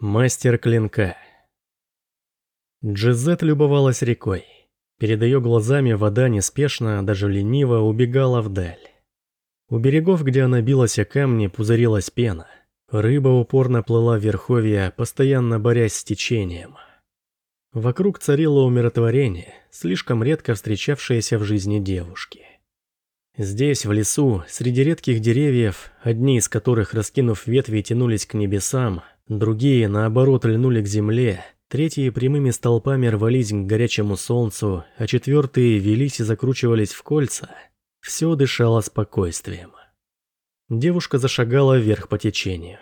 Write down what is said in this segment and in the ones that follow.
Мастер клинка. Джизет любовалась рекой. Перед ее глазами вода неспешно, даже лениво убегала вдаль. У берегов, где она билась о камни, пузырилась пена. Рыба упорно плыла в верховья, постоянно борясь с течением. Вокруг царило умиротворение, слишком редко встречавшееся в жизни девушки. Здесь, в лесу, среди редких деревьев, одни из которых, раскинув ветви, тянулись к небесам, Другие, наоборот, льнули к земле, третьи прямыми столпами рвались к горячему солнцу, а четвертые велись и закручивались в кольца. Все дышало спокойствием. Девушка зашагала вверх по течению.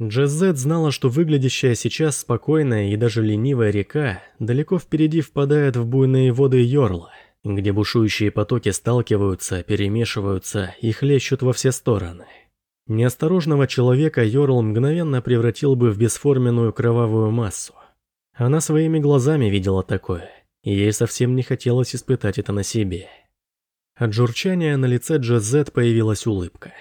Джезет знала, что выглядящая сейчас спокойная и даже ленивая река далеко впереди впадает в буйные воды Йорла, где бушующие потоки сталкиваются, перемешиваются и хлещут во все стороны. Неосторожного человека Йорл мгновенно превратил бы в бесформенную кровавую массу. Она своими глазами видела такое, и ей совсем не хотелось испытать это на себе. От журчания на лице Джазет появилась улыбка.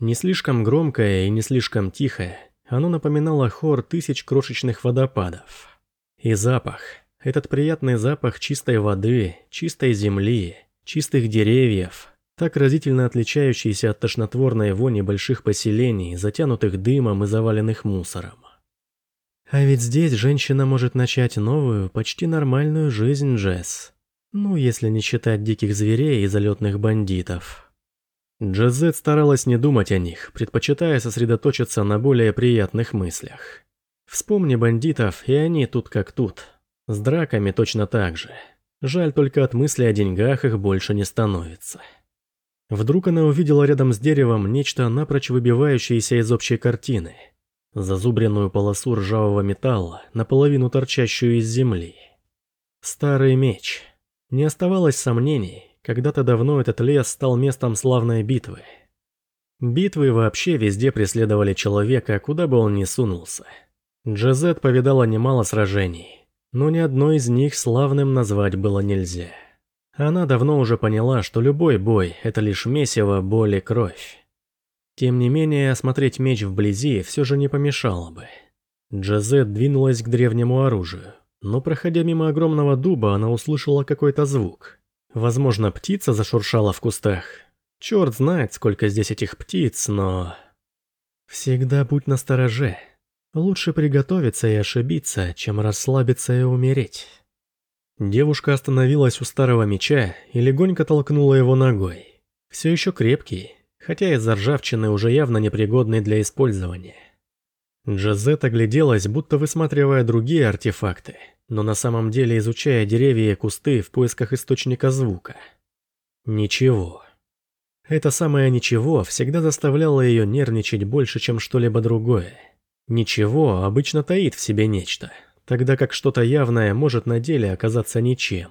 Не слишком громкая и не слишком тихая, оно напоминало хор тысяч крошечных водопадов. И запах, этот приятный запах чистой воды, чистой земли, чистых деревьев, так разительно отличающийся от тошнотворной вони больших поселений, затянутых дымом и заваленных мусором. А ведь здесь женщина может начать новую, почти нормальную жизнь, Джесс. Ну, если не считать диких зверей и залетных бандитов. Джазет старалась не думать о них, предпочитая сосредоточиться на более приятных мыслях. Вспомни бандитов, и они тут как тут. С драками точно так же. Жаль только от мысли о деньгах их больше не становится. Вдруг она увидела рядом с деревом нечто напрочь выбивающееся из общей картины. Зазубренную полосу ржавого металла, наполовину торчащую из земли. Старый меч. Не оставалось сомнений, когда-то давно этот лес стал местом славной битвы. Битвы вообще везде преследовали человека, куда бы он ни сунулся. Джазет повидала немало сражений, но ни одно из них славным назвать было нельзя. Она давно уже поняла, что любой бой – это лишь месиво, боль и кровь. Тем не менее, осмотреть меч вблизи все же не помешало бы. Джазет двинулась к древнему оружию, но проходя мимо огромного дуба, она услышала какой-то звук. Возможно, птица зашуршала в кустах. Черт знает, сколько здесь этих птиц, но... Всегда будь настороже. Лучше приготовиться и ошибиться, чем расслабиться и умереть. Девушка остановилась у старого меча и легонько толкнула его ногой. Все еще крепкий, хотя из-за ржавчины уже явно непригодный для использования. Джазет огляделась, будто высматривая другие артефакты, но на самом деле изучая деревья и кусты в поисках источника звука. Ничего. Это самое «ничего» всегда заставляло ее нервничать больше, чем что-либо другое. Ничего обычно таит в себе нечто – тогда как что-то явное может на деле оказаться ничем.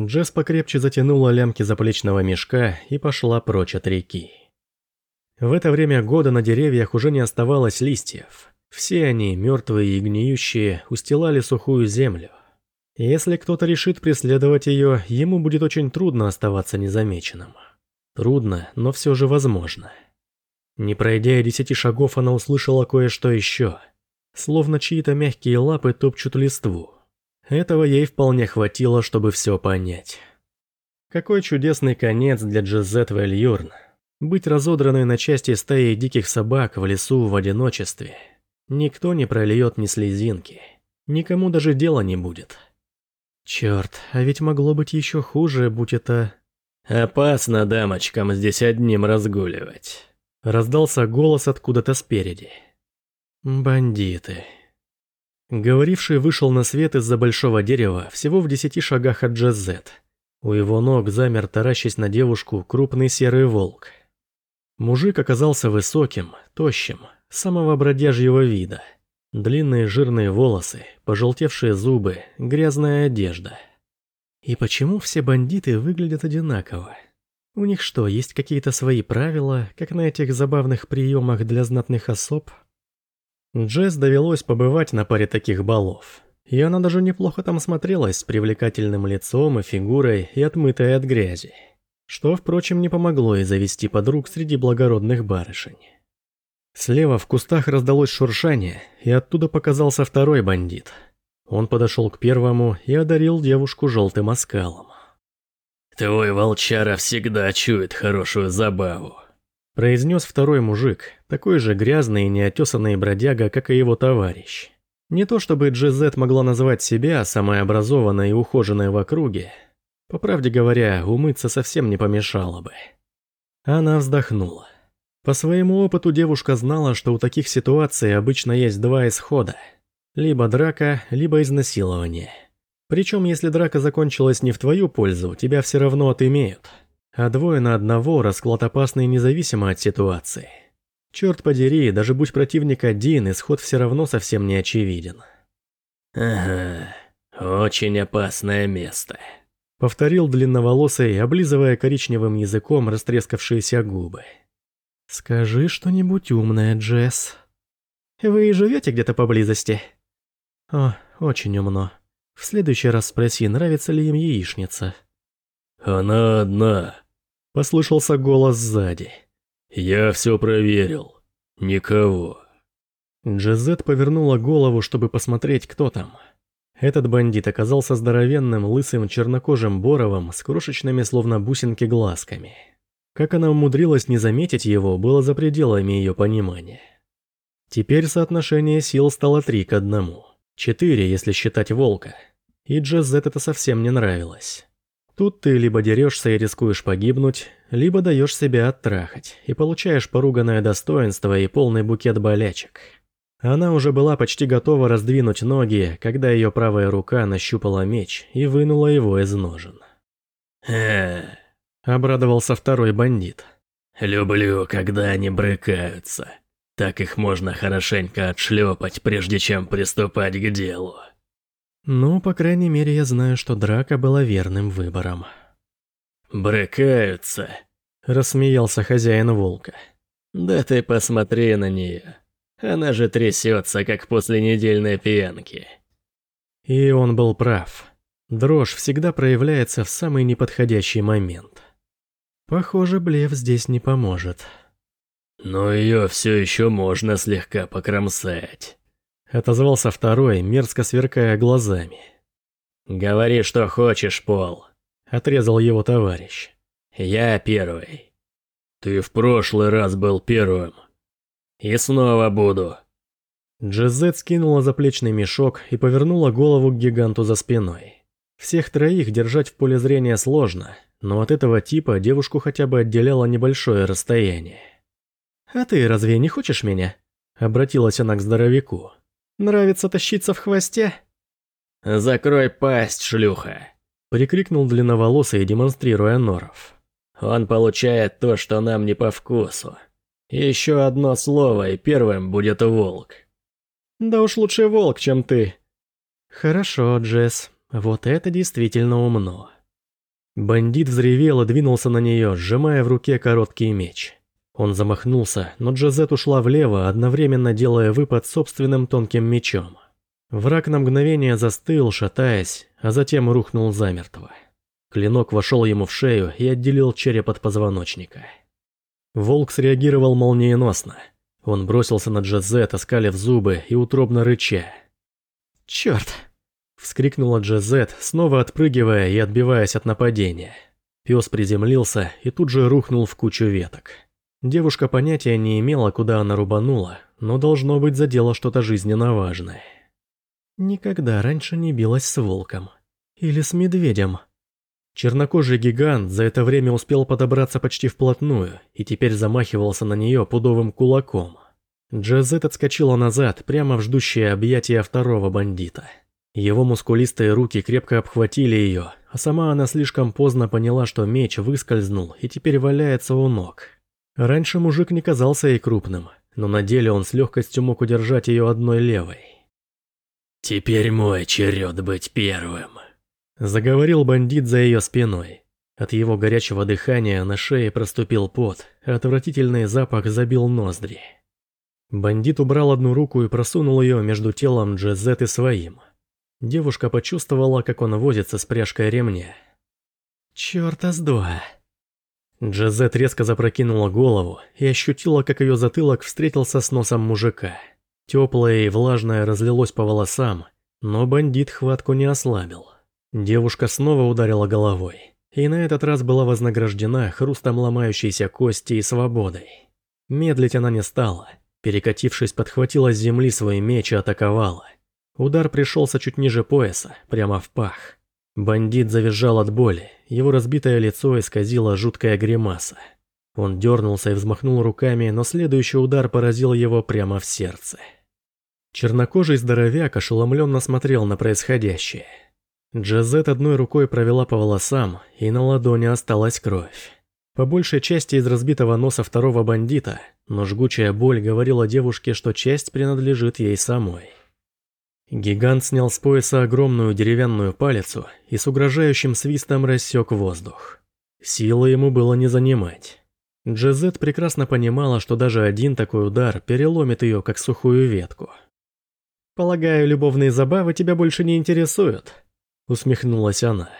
Джесс покрепче затянула лямки заплечного мешка и пошла прочь от реки. В это время года на деревьях уже не оставалось листьев. Все они, мертвые и гниющие, устилали сухую землю. Если кто-то решит преследовать ее, ему будет очень трудно оставаться незамеченным. Трудно, но все же возможно. Не пройдя и десяти шагов, она услышала кое-что еще – словно чьи-то мягкие лапы топчут листву. Этого ей вполне хватило, чтобы все понять. Какой чудесный конец для Джезет Вельюрн. Быть разодранной на части стаей диких собак в лесу в одиночестве. Никто не прольет ни слезинки. Никому даже дела не будет. Черт, а ведь могло быть еще хуже, будь это... «Опасно дамочкам здесь одним разгуливать», — раздался голос откуда-то спереди. Бандиты. Говоривший вышел на свет из-за большого дерева всего в десяти шагах от Джазет. У его ног замер, таращась на девушку, крупный серый волк. Мужик оказался высоким, тощим, самого бродяжьего вида. Длинные жирные волосы, пожелтевшие зубы, грязная одежда. И почему все бандиты выглядят одинаково? У них что, есть какие-то свои правила, как на этих забавных приемах для знатных особ? Джесс довелось побывать на паре таких балов. И она даже неплохо там смотрелась с привлекательным лицом и фигурой и отмытой от грязи. Что, впрочем, не помогло ей завести подруг среди благородных барышень. Слева в кустах раздалось шуршание, и оттуда показался второй бандит. Он подошел к первому и одарил девушку желтым оскалом. «Твой волчара всегда чует хорошую забаву», – произнес второй мужик, такой же грязный и неотесанный бродяга, как и его товарищ. Не то чтобы Джезет могла назвать себя самой образованной и ухоженной в округе. По правде говоря, умыться совсем не помешало бы. Она вздохнула. По своему опыту девушка знала, что у таких ситуаций обычно есть два исхода. Либо драка, либо изнасилование. Причем, если драка закончилась не в твою пользу, тебя все равно отымеют. А двое на одного расклад опасный независимо от ситуации. Черт подери, даже будь противник один, исход все равно совсем не очевиден. «Ага, очень опасное место», — повторил длинноволосый, облизывая коричневым языком растрескавшиеся губы. «Скажи что-нибудь умное, Джесс. Вы живете где-то поблизости?» «О, очень умно. В следующий раз спроси, нравится ли им яичница». «Она одна», — послышался голос сзади. «Я все проверил. Никого». Джезет повернула голову, чтобы посмотреть, кто там. Этот бандит оказался здоровенным, лысым, чернокожим Боровым с крошечными, словно бусинки, глазками. Как она умудрилась не заметить его, было за пределами ее понимания. Теперь соотношение сил стало три к одному. Четыре, если считать волка. И Джазет это совсем не нравилось. Тут ты либо дерешься и рискуешь погибнуть, либо даешь себя оттрахать и получаешь поруганное достоинство и полный букет болячек. Она уже была почти готова раздвинуть ноги, когда ее правая рука нащупала меч и вынула его из ножен. «Э-э-э», обрадовался второй бандит. «Люблю, когда они брыкаются». Так их можно хорошенько отшлепать, прежде чем приступать к делу. Ну, по крайней мере, я знаю, что драка была верным выбором. «Брыкаются», — рассмеялся хозяин волка. «Да ты посмотри на нее. Она же трясется, как после недельной пьянки». И он был прав. Дрожь всегда проявляется в самый неподходящий момент. Похоже, блеф здесь не поможет. «Но ее все еще можно слегка покромсать», — отозвался второй, мерзко сверкая глазами. «Говори, что хочешь, Пол», — отрезал его товарищ. «Я первый». «Ты в прошлый раз был первым. И снова буду». Джезет скинула заплечный мешок и повернула голову к гиганту за спиной. Всех троих держать в поле зрения сложно, но от этого типа девушку хотя бы отделяло небольшое расстояние. «А ты разве не хочешь меня?» Обратилась она к здоровяку. «Нравится тащиться в хвосте?» «Закрой пасть, шлюха!» Прикрикнул длинноволосый, демонстрируя норов. «Он получает то, что нам не по вкусу. Еще одно слово, и первым будет волк». «Да уж лучше волк, чем ты». «Хорошо, Джесс, вот это действительно умно». Бандит взревел и двинулся на нее, сжимая в руке короткий меч. Он замахнулся, но Джазет ушла влево, одновременно делая выпад собственным тонким мечом. Враг на мгновение застыл, шатаясь, а затем рухнул замертво. Клинок вошел ему в шею и отделил череп от позвоночника. Волк среагировал молниеносно. Он бросился на Джазет, оскалив зубы и утробно рыча. «Черт!» – вскрикнула Джазет, снова отпрыгивая и отбиваясь от нападения. Пес приземлился и тут же рухнул в кучу веток. Девушка понятия не имела, куда она рубанула, но должно быть задело что-то жизненно важное. Никогда раньше не билась с волком. Или с медведем. Чернокожий гигант за это время успел подобраться почти вплотную и теперь замахивался на нее пудовым кулаком. Джазет отскочила назад, прямо в ждущее объятия второго бандита. Его мускулистые руки крепко обхватили ее, а сама она слишком поздно поняла, что меч выскользнул и теперь валяется у ног. Раньше мужик не казался ей крупным, но на деле он с легкостью мог удержать ее одной левой. «Теперь мой черед быть первым», — заговорил бандит за ее спиной. От его горячего дыхания на шее проступил пот, а отвратительный запах забил ноздри. Бандит убрал одну руку и просунул ее между телом Джезет и своим. Девушка почувствовала, как он возится с пряжкой ремня. «Чёрта с два!» Джазет резко запрокинула голову и ощутила, как ее затылок встретился с носом мужика. Теплое и влажное разлилось по волосам, но бандит хватку не ослабил. Девушка снова ударила головой, и на этот раз была вознаграждена хрустом ломающейся кости и свободой. Медлить она не стала. Перекатившись, подхватила с земли свой меч и атаковала. Удар пришелся чуть ниже пояса, прямо в пах. Бандит завизжал от боли, его разбитое лицо исказило жуткая гримаса. Он дернулся и взмахнул руками, но следующий удар поразил его прямо в сердце. Чернокожий здоровяк ошеломленно смотрел на происходящее. Джазет одной рукой провела по волосам, и на ладони осталась кровь. По большей части из разбитого носа второго бандита, но жгучая боль говорила девушке, что часть принадлежит ей самой. Гигант снял с пояса огромную деревянную палицу и с угрожающим свистом рассек воздух. Силы ему было не занимать. Джезет прекрасно понимала, что даже один такой удар переломит ее, как сухую ветку. «Полагаю, любовные забавы тебя больше не интересуют?» Усмехнулась она.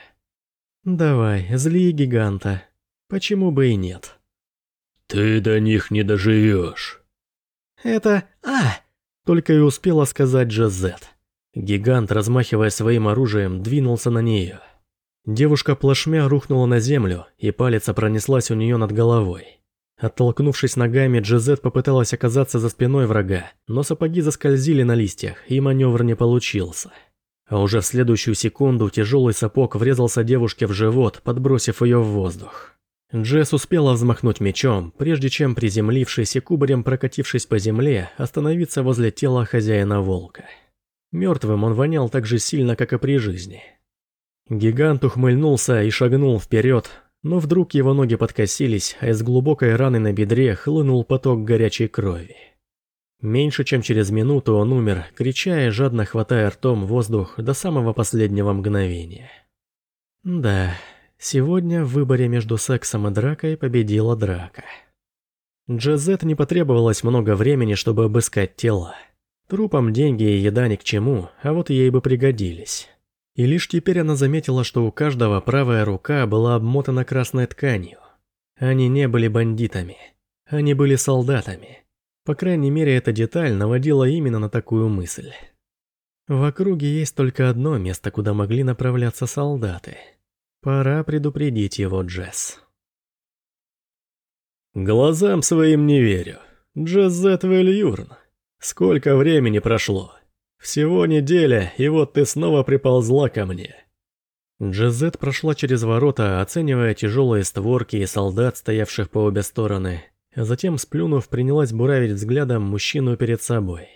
«Давай, зли гиганта. Почему бы и нет?» «Ты до них не доживешь». «Это... А!» Только и успела сказать Джазет. Гигант, размахивая своим оружием, двинулся на нее. Девушка плашмя рухнула на землю, и палец пронеслась у нее над головой. Оттолкнувшись ногами, Джезет попыталась оказаться за спиной врага, но сапоги заскользили на листьях, и маневр не получился. А уже в следующую секунду тяжелый сапог врезался девушке в живот, подбросив ее в воздух. Джесс успела взмахнуть мечом, прежде чем, приземлившись и кубарем прокатившись по земле, остановиться возле тела хозяина волка. Мертвым он вонял так же сильно, как и при жизни. Гигант ухмыльнулся и шагнул вперед, но вдруг его ноги подкосились, а из глубокой раны на бедре хлынул поток горячей крови. Меньше чем через минуту он умер, крича и жадно хватая ртом воздух до самого последнего мгновения. Да, сегодня в выборе между сексом и дракой победила драка. Джазет не потребовалось много времени, чтобы обыскать тела. Трупам деньги и еда ни к чему, а вот ей бы пригодились. И лишь теперь она заметила, что у каждого правая рука была обмотана красной тканью. Они не были бандитами. Они были солдатами. По крайней мере, эта деталь наводила именно на такую мысль. В округе есть только одно место, куда могли направляться солдаты. Пора предупредить его, Джесс. Глазам своим не верю. Джезет Вельюрн. Сколько времени прошло? Всего неделя, и вот ты снова приползла ко мне. Джезет прошла через ворота, оценивая тяжелые створки и солдат, стоявших по обе стороны, затем, сплюнув, принялась буравить взглядом мужчину перед собой.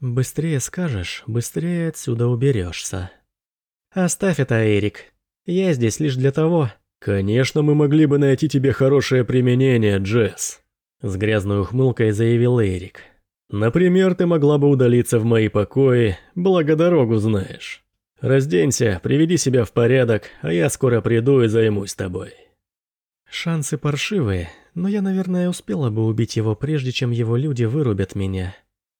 «Быстрее скажешь, быстрее отсюда уберешься». «Оставь это, Эрик. Я здесь лишь для того...» «Конечно, мы могли бы найти тебе хорошее применение, Джесс», — с грязной ухмылкой заявил Эрик. Например, ты могла бы удалиться в мои покои, благо дорогу знаешь. Разденься, приведи себя в порядок, а я скоро приду и займусь тобой. Шансы паршивые, но я, наверное, успела бы убить его, прежде чем его люди вырубят меня.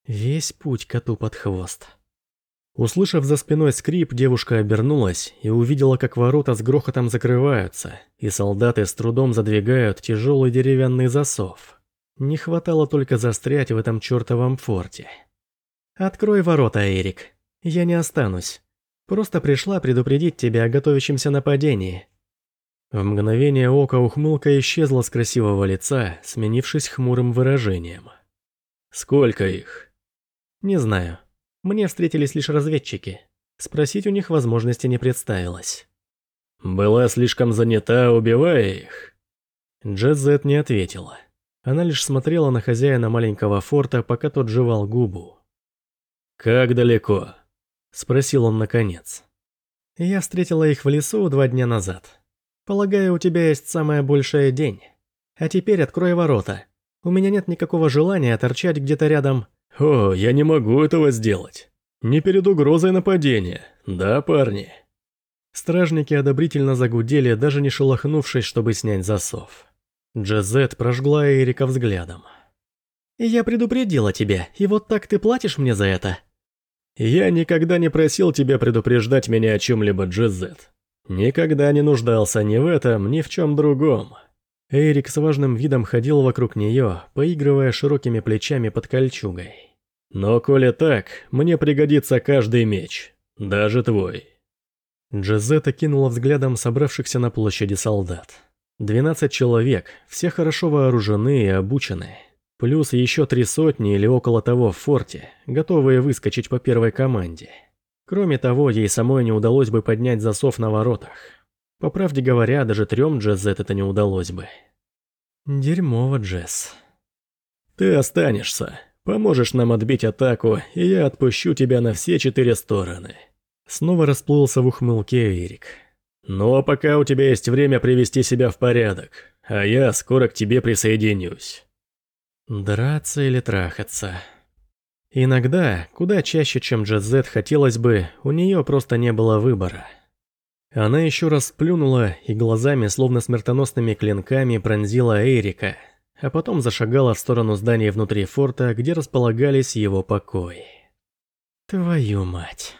Весь путь коту под хвост. Услышав за спиной скрип, девушка обернулась и увидела, как ворота с грохотом закрываются, и солдаты с трудом задвигают тяжелый деревянный засов. Не хватало только застрять в этом чертовом форте. «Открой ворота, Эрик. Я не останусь. Просто пришла предупредить тебя о готовящемся нападении». В мгновение ока ухмылка исчезла с красивого лица, сменившись хмурым выражением. «Сколько их?» «Не знаю. Мне встретились лишь разведчики. Спросить у них возможности не представилось». «Была слишком занята, убивая их?» Джезет не ответила. Она лишь смотрела на хозяина маленького форта, пока тот жевал губу. «Как далеко?» – спросил он наконец. «Я встретила их в лесу два дня назад. Полагаю, у тебя есть самая большая день. А теперь открой ворота. У меня нет никакого желания торчать где-то рядом». «О, я не могу этого сделать. Не перед угрозой нападения, да, парни?» Стражники одобрительно загудели, даже не шелохнувшись, чтобы снять засов. Джазет прожгла Эрика взглядом. «Я предупредила тебя, и вот так ты платишь мне за это?» «Я никогда не просил тебя предупреждать меня о чем-либо, Джазет. Никогда не нуждался ни в этом, ни в чем другом. Эрик с важным видом ходил вокруг нее, поигрывая широкими плечами под кольчугой. «Но коли так, мне пригодится каждый меч, даже твой». Джезетта кинула взглядом собравшихся на площади солдат. Двенадцать человек, все хорошо вооружены и обучены. Плюс еще три сотни или около того в форте, готовые выскочить по первой команде. Кроме того, ей самой не удалось бы поднять засов на воротах. По правде говоря, даже трем Джезет это не удалось бы. Дерьмово, Джесс. Ты останешься. Поможешь нам отбить атаку, и я отпущу тебя на все четыре стороны. Снова расплылся в ухмылке Эрик. Но пока у тебя есть время привести себя в порядок, а я скоро к тебе присоединюсь. Драться или трахаться? Иногда, куда чаще, чем Джазет хотелось бы, у нее просто не было выбора. Она еще раз плюнула и глазами, словно смертоносными клинками, пронзила Эрика, а потом зашагала в сторону здания внутри форта, где располагались его покои. Твою мать.